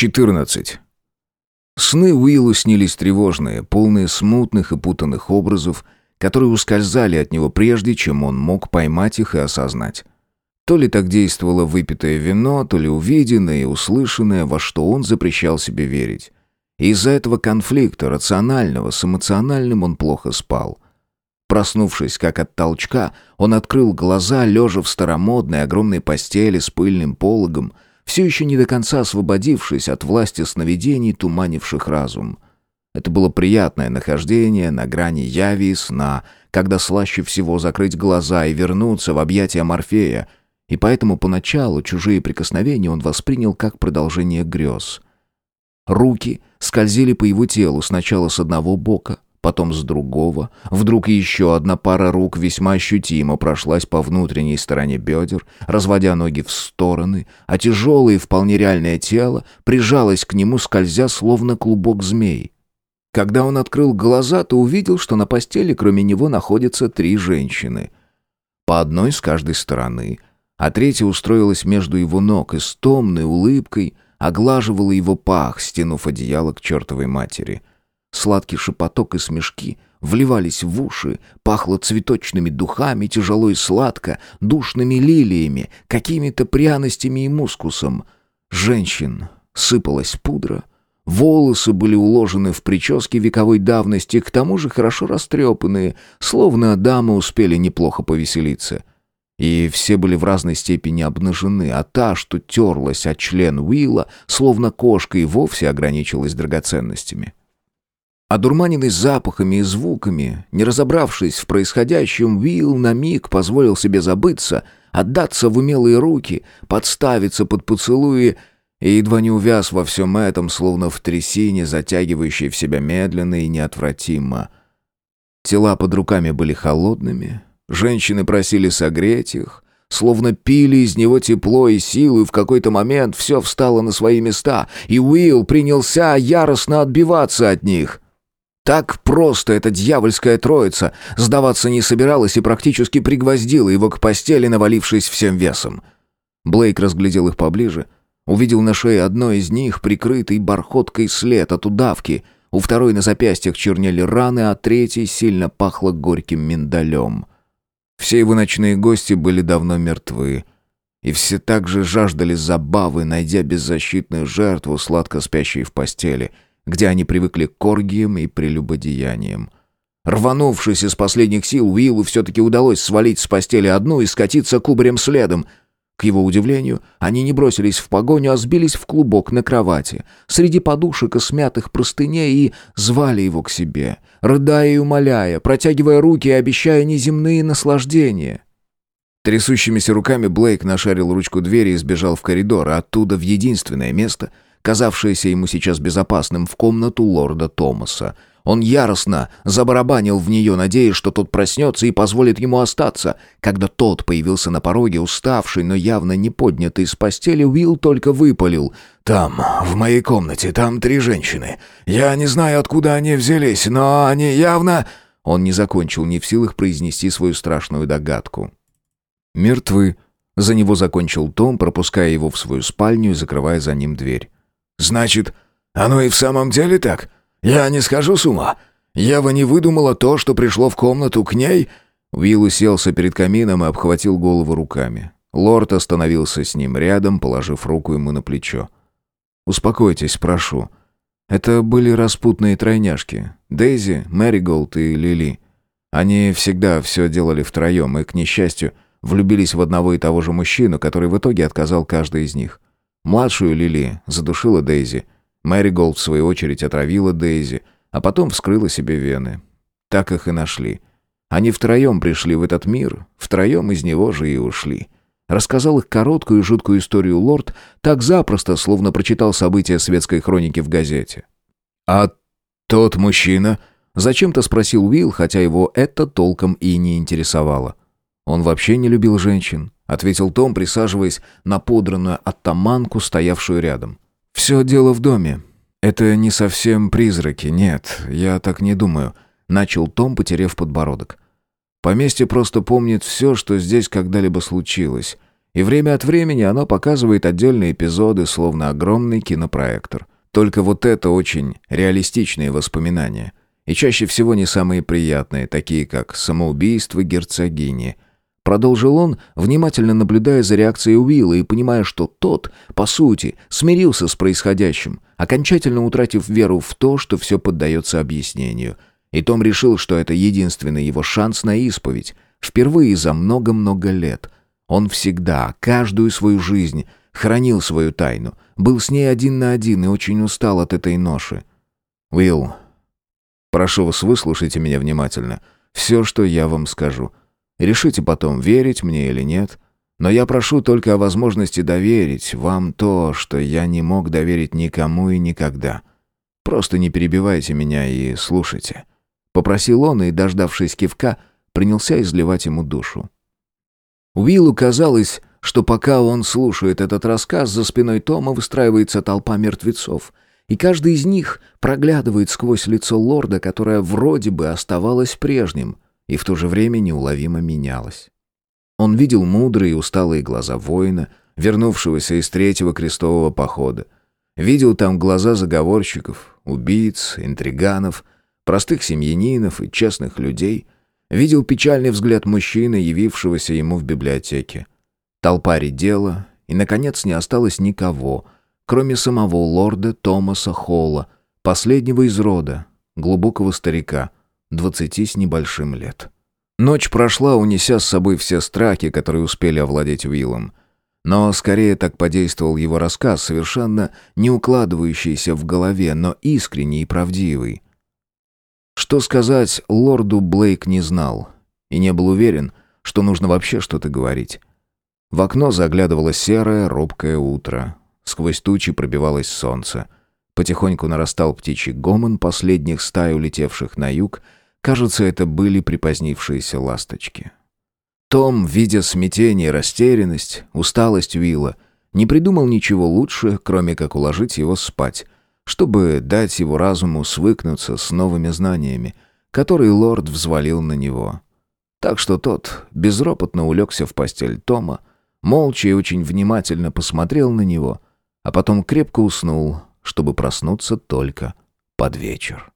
14. Сны Уиллу снились тревожные, полные смутных и путанных образов, которые ускользали от него прежде, чем он мог поймать их и осознать. То ли так действовало выпитое вино, то ли увиденное и услышанное, во что он запрещал себе верить. Из-за этого конфликта, рационального с эмоциональным, он плохо спал. Проснувшись как от толчка, он открыл глаза, лежа в старомодной огромной постели с пыльным пологом, все еще не до конца освободившись от власти сновидений, туманивших разум. Это было приятное нахождение на грани яви и сна, когда слаще всего закрыть глаза и вернуться в объятия Морфея, и поэтому поначалу чужие прикосновения он воспринял как продолжение грез. Руки скользили по его телу сначала с одного бока, потом с другого. Вдруг еще одна пара рук весьма ощутимо прошлась по внутренней стороне бедер, разводя ноги в стороны, а тяжелое и вполне реальное тело прижалось к нему, скользя словно клубок змей. Когда он открыл глаза, то увидел, что на постели кроме него находятся три женщины. По одной с каждой стороны, а третья устроилась между его ног и с томной улыбкой оглаживала его пах, стянув одеяло к чертовой матери — Сладкий шепоток и смешки вливались в уши, пахло цветочными духами, тяжело и сладко, душными лилиями, какими-то пряностями и мускусом. Женщин сыпалась пудра, волосы были уложены в прически вековой давности, к тому же хорошо растрепанные, словно дамы успели неплохо повеселиться. И все были в разной степени обнажены, а та, что терлась от член Уилла, словно кошка и вовсе ограничилась драгоценностями. Одурманенный запахами и звуками, не разобравшись в происходящем, Уилл на миг позволил себе забыться, отдаться в умелые руки, подставиться под поцелуи и едва не увяз во всем этом, словно в трясине, затягивающей в себя медленно и неотвратимо. Тела под руками были холодными, женщины просили согреть их, словно пили из него тепло и силу, и в какой-то момент все встало на свои места, и Уилл принялся яростно отбиваться от них — так просто эта дьявольская троица сдаваться не собиралась и практически пригвоздила его к постели, навалившись всем весом. Блейк разглядел их поближе, увидел на шее одной из них прикрытый бархоткой след от удавки, у второй на запястьях чернели раны, а третий сильно пахло горьким миндалем. Все его ночные гости были давно мертвы, и все так же жаждали забавы, найдя беззащитную жертву, сладко спящей в постели — где они привыкли к оргиям и прелюбодеяниям. Рванувшись из последних сил, Уиллу все-таки удалось свалить с постели одну и скатиться кубарем следом. К его удивлению, они не бросились в погоню, а сбились в клубок на кровати, среди подушек и смятых простыней, и звали его к себе, рыдая и умоляя, протягивая руки и обещая неземные наслаждения. Трясущимися руками Блейк нашарил ручку двери и сбежал в коридор, а оттуда в единственное место — казавшееся ему сейчас безопасным, в комнату лорда Томаса. Он яростно забарабанил в нее, надеясь, что тот проснется и позволит ему остаться. Когда тот появился на пороге, уставший, но явно не поднятый с постели, Уилл только выпалил. «Там, в моей комнате, там три женщины. Я не знаю, откуда они взялись, но они явно...» Он не закончил, не в силах произнести свою страшную догадку. «Мертвы», — за него закончил Том, пропуская его в свою спальню и закрывая за ним дверь. «Значит, оно и в самом деле так? Я не схожу с ума? Ева не выдумала то, что пришло в комнату к ней?» Уилл уселся перед камином и обхватил голову руками. Лорд остановился с ним рядом, положив руку ему на плечо. «Успокойтесь, прошу. Это были распутные тройняшки. Дейзи, Мэриголд и Лили. Они всегда все делали втроем и, к несчастью, влюбились в одного и того же мужчину, который в итоге отказал каждый из них. Младшую Лили задушила Дейзи. Мэри Голд, в свою очередь, отравила Дейзи, а потом вскрыла себе вены. Так их и нашли. Они втроем пришли в этот мир, втроем из него же и ушли. Рассказал их короткую и жуткую историю лорд так запросто, словно прочитал события светской хроники в газете. «А тот мужчина?» — зачем-то спросил Уилл, хотя его это толком и не интересовало. Он вообще не любил женщин, ответил Том, присаживаясь на подранную оттаманку, стоявшую рядом. «Все дело в доме. Это не совсем призраки, нет, я так не думаю», — начал Том, потеряв подбородок. «Поместье просто помнит все, что здесь когда-либо случилось, И время от времени оно показывает отдельные эпизоды, словно огромный кинопроектор. Только вот это очень реалистичные воспоминания. И чаще всего не самые приятные, такие как самоубийство герцогини. Продолжил он, внимательно наблюдая за реакцией Уилла и понимая, что тот, по сути, смирился с происходящим, окончательно утратив веру в то, что все поддается объяснению. И Том решил, что это единственный его шанс на исповедь. Впервые за много-много лет. Он всегда, каждую свою жизнь, хранил свою тайну, был с ней один на один и очень устал от этой ноши. «Уилл, прошу вас, выслушайте меня внимательно. Все, что я вам скажу. Решите потом, верить мне или нет. Но я прошу только о возможности доверить вам то, что я не мог доверить никому и никогда. Просто не перебивайте меня и слушайте». Попросил он и, дождавшись кивка, принялся изливать ему душу. Уиллу казалось, что пока он слушает этот рассказ, за спиной Тома выстраивается толпа мертвецов, и каждый из них проглядывает сквозь лицо лорда, которое вроде бы оставалось прежним и в то же время неуловимо менялось. Он видел мудрые и усталые глаза воина, вернувшегося из третьего крестового похода. Видел там глаза заговорщиков, убийц, интриганов, простых семьянинов и честных людей. Видел печальный взгляд мужчины, явившегося ему в библиотеке. Толпа редела, и, наконец, не осталось никого, кроме самого лорда Томаса Холла, последнего из рода, глубокого старика, двадцати с небольшим лет. Ночь прошла, унеся с собой все страхи, которые успели овладеть Уиллом. Но скорее так подействовал его рассказ, совершенно не укладывающийся в голове, но искренний и правдивый. Что сказать, лорду Блейк не знал и не был уверен, что нужно вообще что-то говорить. В окно заглядывало серое, робкое утро. Сквозь тучи пробивалось солнце. Потихоньку нарастал птичий гомон последних стай, улетевших на юг. Кажется, это были припозднившиеся ласточки. Том, видя смятение, растерянность, усталость Уилла, не придумал ничего лучше, кроме как уложить его спать, чтобы дать его разуму свыкнуться с новыми знаниями, которые лорд взвалил на него. Так что тот безропотно улегся в постель Тома, молча и очень внимательно посмотрел на него, а потом крепко уснул, чтобы проснуться только под вечер.